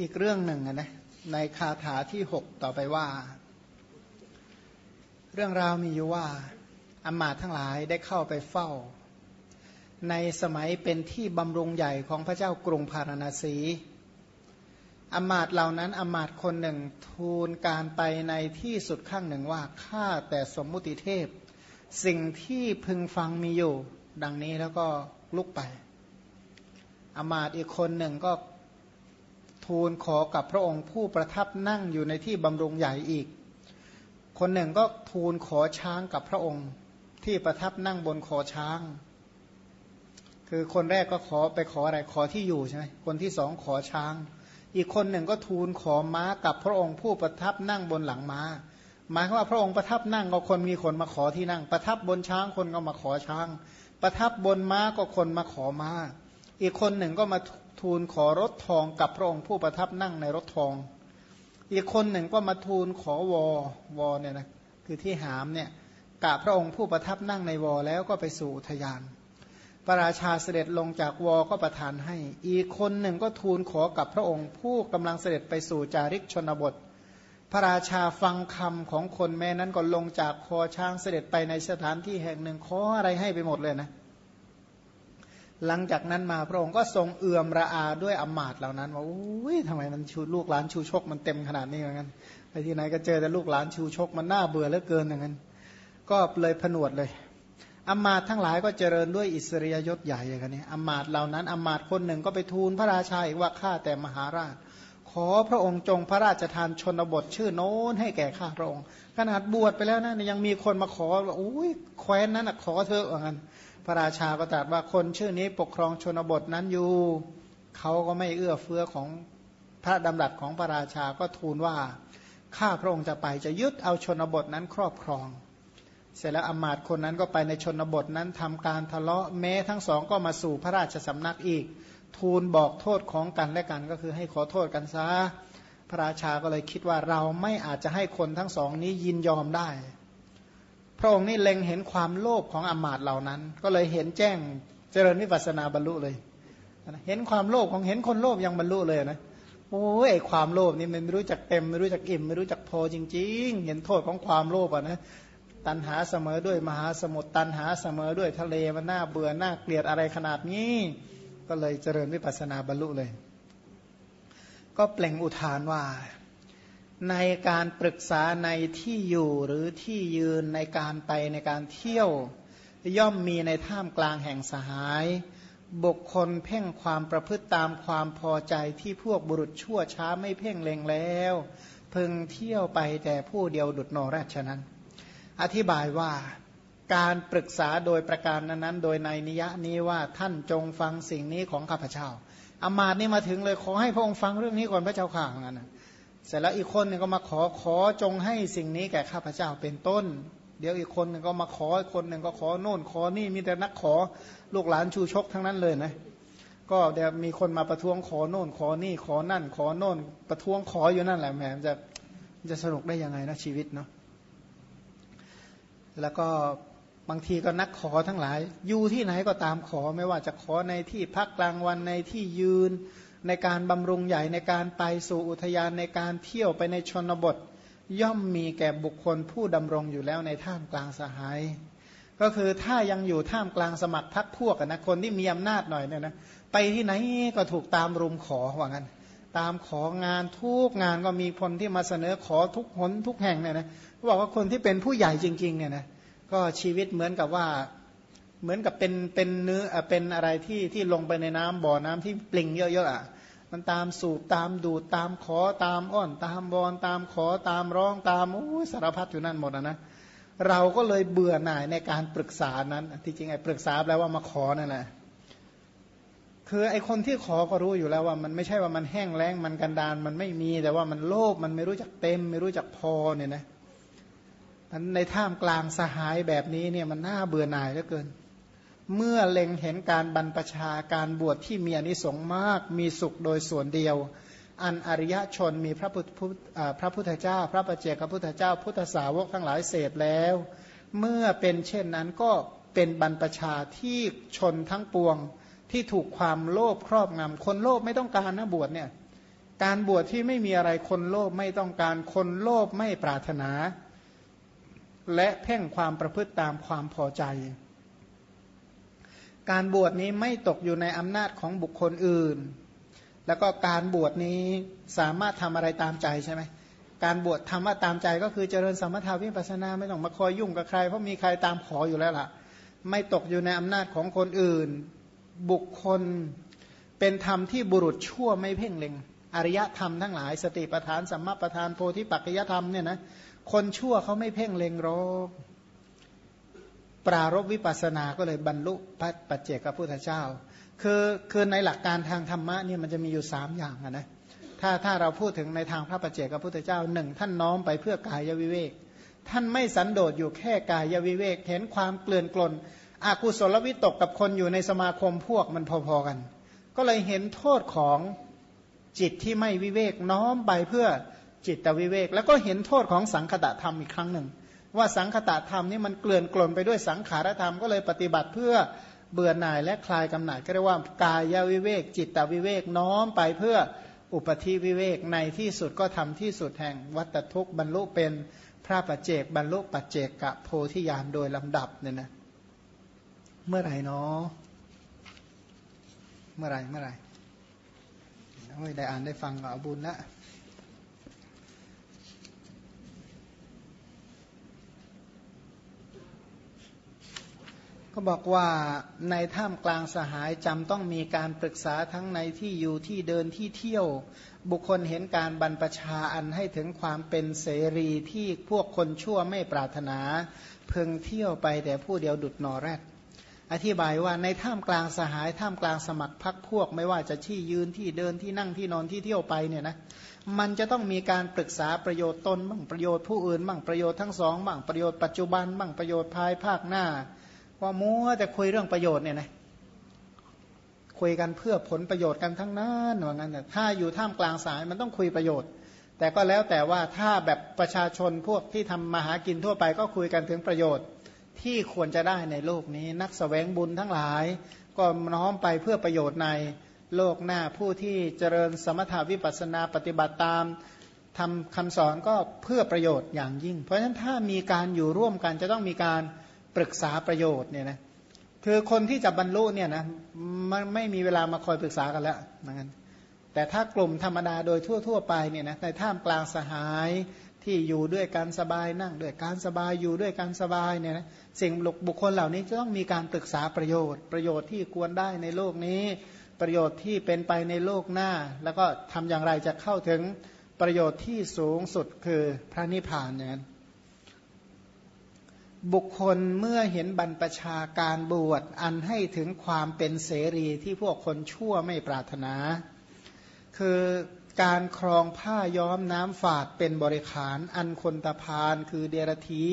อีกเรื่องหนึ่งนะในคาถาที่หกต่อไปว่า เรื่องราวมีอยู่ว่าอมาตทั้งหลายได้เข้าไปเฝ้า ในสมัยเป็นที่บำรุงใหญ่ของพระเจ้ากรุงพาราณสีอมาตเหล่านั้นอมาตคนหนึ่งทูลการไปในที่สุดข้างหนึ่งว่าข้าแต่สมมุติเทพ สิ่งที่พึงฟังมีอยู่ ดังนี้แล้วก็ลุกไปอมาตอีกคนหนึ่งก็ ทูลขอกับพระองค์ผู้ประทับนั่งอยู่ในที่บำรุงใหญ่อีก คนหนึ่งก็ทูลขอช้างกับพระองค์ ที่ประทับนั่งบนคอช้าง คือคนแรกก็ขอไปขออะไรขอที่อยู่ใช่ไหมคนที่สองขอช้าง อีกคนหนึ่งก็ทูลขอม้ากับพระองค์ผู้ประทับนั่งบนหลังม้า หมายว่าพระองค์ประทับนั่งก็คนมีคนมาขอที่นั่ง ประทับบนช้างคนก็มาขอช้าง ประทับบนม้าก็คนมาขอม้า อีกคนหนึ่งก็มาทูลขอรถทองกับพระองค์ผู้ประทับนั่งในรถทอง อีกคนหนึ่งก็มาทูลขอวอวอเนี่ยนะคือที่หามเนี่ยกะพระองค์ผู้ประทับนั่งในวอแล้วก็ไปสู่ทยาน พระราชาเสด็จลงจากวอก็ประทานให้ อีกคนหนึ่งก็ทูลขอกับพระองค์ผู้กำลังเสด็จไปสู่จาริกชนบท พระราชาฟังคำของคนแม่นั้นก็ลงจากคอช้างเสด็จไปในสถานที่แห่งหนึ่งขออะไรให้ไปหมดเลยนะ หลังจากนั้นมาพระองค์ก็ทรงเอื่อมระอาด้วยอมาตเหล่านั้นว่าอุ้ยทำไมมันชูลูกหลานชูชกมันเต็มขนาดนี้เหมือนกันไปที่ไหนก็เจอแต่ลูกหลานชูชกมันน่าเบื่อเหลือเกินอย่างนั้นก็เลยผนวดเลยอมาตทั้งหลายก็เจริญด้วยอิสริยยศใหญ่อย่างนี้อมาตเหล่านั้นอมาตคนหนึ่งก็ไปทูลพระราชาอีกว่าข้าแต่มหาราช ขอพระองค์จงพระราชทานชนบทชื่อโน้นให้แก่ข้าพระองค์ ขนาดบวชไปแล้วนะยังมีคนมาขอว่าอุ้ยแคว้นนั้นขอเธอเหมือนกัน พระราชาก็ตรัสว่าคนชื่อนี้ปกครองชนบทนั้นอยู่เขาก็ไม่เอื้อเฟื้อของพระดำรัสของพระราชาก็ทูลว่าข้าพระองค์จะไปจะยึดเอาชนบทนั้นครอบครอง เสร็จแล้วอมาตคนนั้นก็ไปในชนบทนั้นทำการทะเลาะแม้ทั้งสองก็มาสู่พระราชสำนักอีก ทูลบอกโทษของกันและกันก็คือให้ขอโทษกันซะพระราชาก็เลยคิดว่าเราไม่อาจจะให้คนทั้งสองนี้ยินยอมได้ พระองค์นี่เล็งเห็นความโลภของอมาตเหล่านั้น ก็เลยเห็นแจ้งเจริญวิปัสนาบรรลุเลย เห็นความโลภของเห็นคนโลภยังบรรลุเลยนะโอ้ยความโลภนี่มันไม่รู้จักเต็มไม่รู้จักอิ่มไม่รู้จักพอจริง ๆ เห็นโทษของความโลภอะนะตันหาเสมอด้วยมหาสมุทรตันหาเสมอด้วยทะเลมันน่าเบื่อหน้าเกลียดอะไรขนาดนี้ ก็เลยเจริญวิปัสนาบรรลุเลย ก็เปล่งอุทานว่า ในการปรึกษาในที่อยู่หรือที่ยืนในการไปในการเที่ยว ย่อมมีในท่ามกลางแห่งสหาย บุคคลเพ่งความประพฤติตามความพอใจที่พวกบุรุษชั่วช้าไม่เพ่งเล็งแล้ว พึงเที่ยวไปแต่ผู้เดียวดุดนอราชนั้น อธิบายว่าการปรึกษาโดยประการนั้นโดยในนิยะนี้ว่าท่านจงฟังสิ่งนี้ของข้าพเจ้าอามาตนี่มาถึงเลยขอให้พระองค์ฟังเรื่องนี้ก่อนพระเจ้าข่างนั้น เสร็จแล้วอีกคนนึงก็มาขอขอจงให้สิ่งนี้แก่ข้าพเจ้าเป็นต้น เดี๋ยวอีกคนนึงก็มาขออีกคนหนึ่งก็ขอโน่นขอนี่มีแต่นักขอลูกหลานชูชกทั้งนั้นเลยนะก็เดี๋ยวมีคนมาประท้วงขอโน่น ขอนี่ขอนั่น ขอโน่น ประท้วงขออยู่นั่นแหละแหมจะจะสนุกได้ยังไงนะชีวิตเนาะแล้วก็บางทีก็นักขอทั้งหลาย อยู่ที่ไหนก็ตามขอไม่ว่าจะขอในที่พักกลางวันในที่ยืน ในการบำรุงใหญ่ในการไปสู่อุทยานในการเที่ยวไปในชนบท ย่อมมีแก่บุคคลผู้ดำรงอยู่แล้วในท่ามกลางสหาย ก็คือถ้ายังอยู่ท่ามกลางสมัครพักพวกนะคนที่มีอำนาจหน่อยเนี่ยนะไปที่ไหนก็ถูกตามรุมขอว่างั้น ตามของานทุกงานก็มีคนที่มาเสนอขอทุกหนทุกแห่งเนี่ยนะบอกว่าคนที่เป็นผู้ใหญ่จริงๆเนี่ยนะก็ชีวิตเหมือนกับว่า เหมือนกับเป็นเป็นเนื้อเป็นอะไรที่ที่ลงไปในน้ำบ่อน้ำที่ปลิงเยอะๆอะมันตามสูบตามดูดตามขอตามอ้อน ตามบอลตามขอตามร้องตามอ้สารพัดอยู่นั่นหมดนะเราก็เลยเบื่อหน่ายในการปรึกษานั้น ที่จริงไอ้ปรึกษาแปลว่ามาขอนั่นแหละคือไอ้คนที่ขอก็รู้อยู่แล้วว่า มันไม่ใช่ว่ามันแห้งแล้งมันกันดานมันไม่มีแต่ว่ามันโลภมันไม่รู้จักเต็ม ไม่รู้จักพอเนี่ยนะในท่ามกลางสหายแบบนี้เนี่ยมันน่าเบื่อหน่ายเหลือเกิน เมื่อเล็งเห็นการบรรพชาการบวชที่มีอนิสงส์มาก มีสุขโดยส่วนเดียว อันอริยชนมีพระพุทธพระพุทธเจ้า พระประเจกพระพุทธเจ้า พุทธสาวกทั้งหลายเสดแล้ว เมื่อเป็นเช่นนั้นก็เป็นบรรพชาที่ชนทั้งปวงที่ถูกความโลภครอบงำคนโลภไม่ต้องการนะบวชเนี่ยการบวชที่ไม่มีอะไรคนโลภไม่ต้องการคนโลภไม่ปรารถนา และเพ่งความประพฤติตามความพอใจ การบวชนี้ไม่ตกอยู่ในอำนาจของบุคคลอื่น แล้วก็การบวชนี้สามารถทำอะไรตามใจใช่ไหมการบวชทำว่าตามใจก็คือเจริญสมถาวิปัสนาไม่ต้องมาคอยยุ่งกับใคร เพราะมีใครตามขออยู่แล้วล่ะ ไม่ตกอยู่ในอำนาจของคนอื่น บุคคลเป็นธรรมที่บุรุษชั่วไม่เพ่งเล็ง อริยธรรมทั้งหลาย สติปทานสัมมาปทานโพธิปัจจยธรรมเนี่ยนะคนชั่วเขาไม่เพ่งเล็งรบ ปรารบวิปัสสนาก็เลยบรรลุพระปัจเจกพุทธเจ้า คือคือในหลักการทางธรรมะเนี่ยมันจะมีอยู่สามอย่างนะถ้าถ้าเราพูดถึงในทางพระปัจเจกพุทธเจ้าหนึ่งท่านน้อมไปเพื่อกายวิเวก ท่านไม่สันโดษอยู่แค่กายวิเวกเห็นความเกลื่อนกลนอากุศลวิตกกับคนอยู่ในสมาคมพวกมันพอๆกัน ก็เลยเห็นโทษของจิตที่ไม่วิเวกน้อมไปเพื่อจิตวิเวก แล้วก็เห็นโทษของสังคตะธรรมอีกครั้งหนึ่ง ว่าสังคตะธรรมนี่มันเกลื่อนกลนไปด้วยสังขารธรรมก็เลยปฏิบัติเพื่อเบื่อหน่ายและคลายกำหนัดก็เรียกว่ากายวิเวก จิตวิเวกน้อมไปเพื่ออุปธิวิเวกในที่สุดก็ทำที่สุดแห่งวัตทุกบรรลุเป็นพระปัจเจกบรรลุปัจเจกกะโพธิญาณโดยลำดับเนี่ยนะเมื่อไหร่เนาะเมื่อไหร่เมื่อไหร่โอ้ยได้อ่านได้ฟังก็เอาบุญละ ก็บอกว่าในถ้ำกลางสหายจำต้องมีการปรึกษาทั้งในที่อยู่ที่เดินที่เที่ยว บุคคลเห็นการบรรพชาอันให้ถึงความเป็นเสรีที่พวกคนชั่วไม่ปรารถนา เพึงเที่ยวไปแต่ผู้เดียวดุดนอแรกอธิบายว่าในท่ามกลางสหายท่ามกลางสมัครพักพวก ไม่ว่าจะที่ยืนที่เดินที่นั่งที่นอนที่เที่ยวไปเนี่ยนะมันจะต้องมีการปรึกษาประโยชน์ตนบ้างประโยชน์ผู้อื่นบ้างประโยชน์ทั้งสองบ้างประโยชน์ปัจจุบันบ้างประโยชน์ภายภาคหน้า ว่ามัวแต่คุยเรื่องประโยชน์เนี่ยนะคุยกันเพื่อผลประโยชน์กันทั้งนั้นว่างั้นแต่ถ้าอยู่ท่ามกลางสายมันต้องคุยประโยชน์ แต่ก็แล้วแต่ว่าถ้าแบบประชาชนพวกที่ทำมาหากินทั่วไปก็คุยกันถึงประโยชน์ที่ควรจะได้ในโลกนี้ นักสแสวงบุญทั้งหลาย ก็น้อมไปเพื่อประโยชน์ในโลกหน้าผู้ที่เจริญสมถาวิปัสนาปฏิบัติตามทำคำสอนก็เพื่อประโยชน์อย่างยิ่ง เพราะฉะนั้นถ้ามีการอยู่ร่วมกันจะต้องมีการ ปรึกษาประโยชน์เนี่ยนะคือคนที่จะบรรลุเนี่ยนะมันไม่มีเวลามาคอยปรึกษากันแล้วนั้นแต่ถ้ากลุ่มธรรมดาโดยทั่ว ๆ ไปเนี่ยนะในท่ามกลางสหายที่อยู่ด้วยการสบายนั่งด้วยการสบายอยู่ด้วยการสบายเนี่ยนะสิ่งบุคคลเหล่านี้จะต้องมีการปรึกษาประโยชน์ ประโยชน์ที่ควรได้ในโลกนี้ ประโยชน์ที่เป็นไปในโลกหน้า แล้วก็ทำอย่างไรจะเข้าถึงประโยชน์ที่สูงสุดคือพระนิพพานอย่างนั้น บุคคลเมื่อเห็นบรรพชาการบวชอันให้ถึงความเป็นเสรีที่พวกคนชั่วไม่ปรารถนา คือการครองผ้าย้อมน้ำฝาดเป็นบริขาร อันคนตะพานคือเดรธี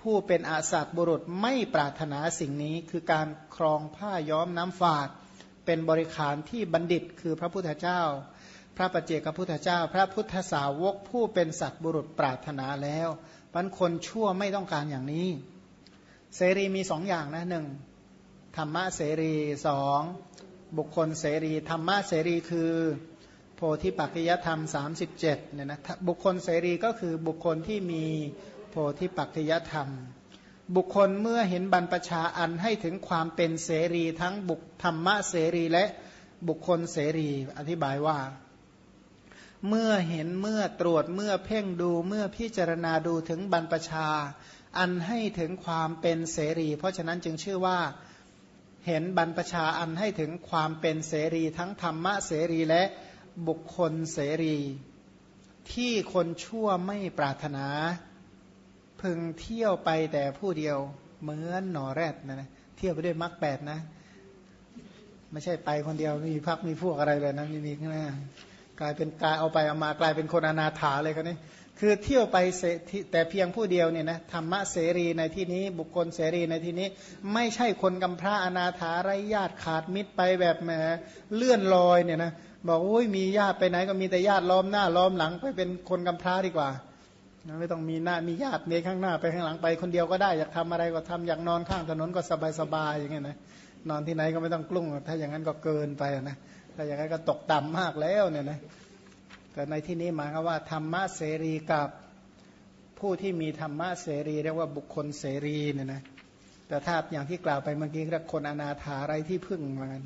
ผู้เป็นอาสัตบุรุษไม่ปรารถนาสิ่งนี้ คือการครองผ้าย้อมน้ำฝาด เป็นบริขารที่บัณฑิตคือพระพุทธเจ้า พระปัจเจกพุทธเจ้า พระพุทธสาวกผู้เป็นสัตบุรุษปรารถนาแล้ว มันคนชั่วไม่ต้องการอย่างนี้ เสรีมีสองอย่างนะหนึ่งธรรมะเสรีสองบุคคลเสรีธรรมะเสรีคือ โพธิปัจจยธรรม 37เนี่ยนะบุคคลเสรีก็คือบุคคลที่มีโพธิปัจจยธรรม บุคคลเมื่อเห็นบรรพชาอันให้ถึงความเป็นเสรีทั้งบุคธรรมะเสรีและบุคคลเสรีอธิบายว่า เมื่อเห็นเมื่อตรวจเมื่อเพ่งดูเมื่อพิจารณาดูถึงบรรพชา อันให้ถึงความเป็นเสรี เพราะฉะนั้นจึงชื่อว่าเห็นบรรพชาอันให้ถึงความเป็นเสรีทั้งธรรมะเสรีและบุคคลเสรี ที่คนชั่วไม่ปรารถนา พึงเที่ยวไปแต่ผู้เดียวเหมือนหนอแรดนะนะเที่ยวไปด้วยมรรคแปดนะ ไม่ใช่ไปคนเดียวมีพักมีพวกอะไรเลยนะมีมีข้างหน้า กลายเป็นกายเอาไปเอามากลายเป็นคนอนาถาเลยกันนี่คือเที่ยวไปแต่เพียงผู้เดียวเนี่ยนะธรรมะเสรีในที่นี้บุคคลเสรีในที่นี้ ไม่ใช่คนกำพร้าอนาถาไร้ญาติขาดมิตรไปแบบแหมเลื่อนลอยเนี่ยนะบอกโอ้ยมีญาติไปไหนก็มีแต่ญาติล้อมหน้าล้อมหลัง ไปเป็นคนกำพร้าดีกว่าไม่ต้องมีหน้ามีญาติเมข้างหน้าไปข้างหลังไปคนเดียวก็ได้อยากทำอะไรก็ทำอยากนอนข้างถนนก็สบายๆอย่างเงี้ยนะนอนที่ไหนก็ไม่ต้องกลุ้งถ้าอย่างนั้นก็เกินไปนะ ถ้าอย่างนั้นก็ตกต่ำมากแล้วเนี่ยนะแต่ในที่นี้หมายความว่าธรรมะเสรีกับผู้ที่มีธรรมะเสรีเรียกว่าบุคคลเสรีเนี่ยนะแต่ถ้าอย่างที่กล่าวไปเมื่อกี้เรียกคนอนาถาไรที่พึ่งเหมือนกัน